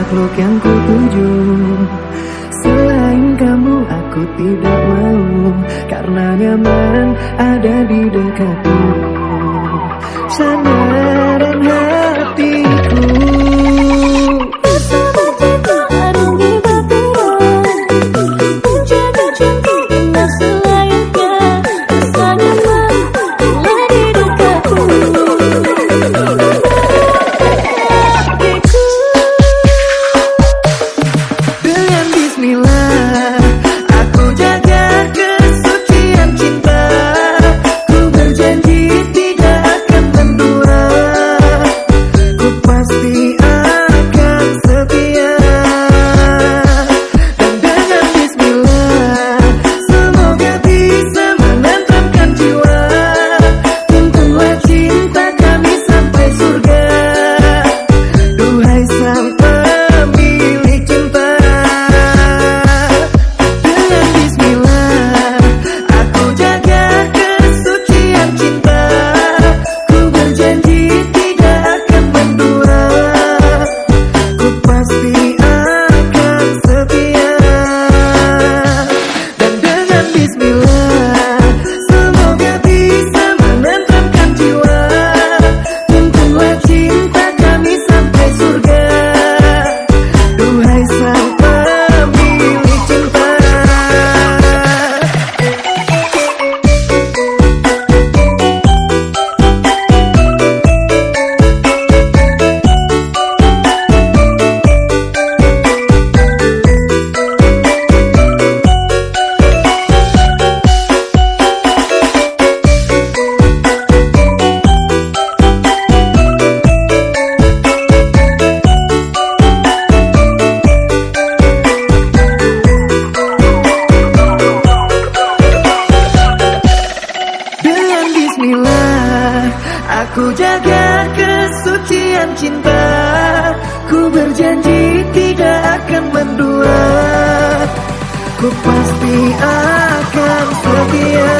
makhluk yang ku tuju Selain kamu aku tidak mau. Karena nyaman ada di dekatmu Aku jaga kesucian cinta. Ku berjanji tidak akan mendua. Ku pasti akan setia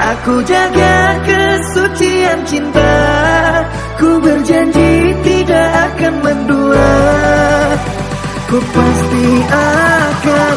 Aku jaga kesucian cinta. Ku berjanji tidak akan mendua. Ku pasti akan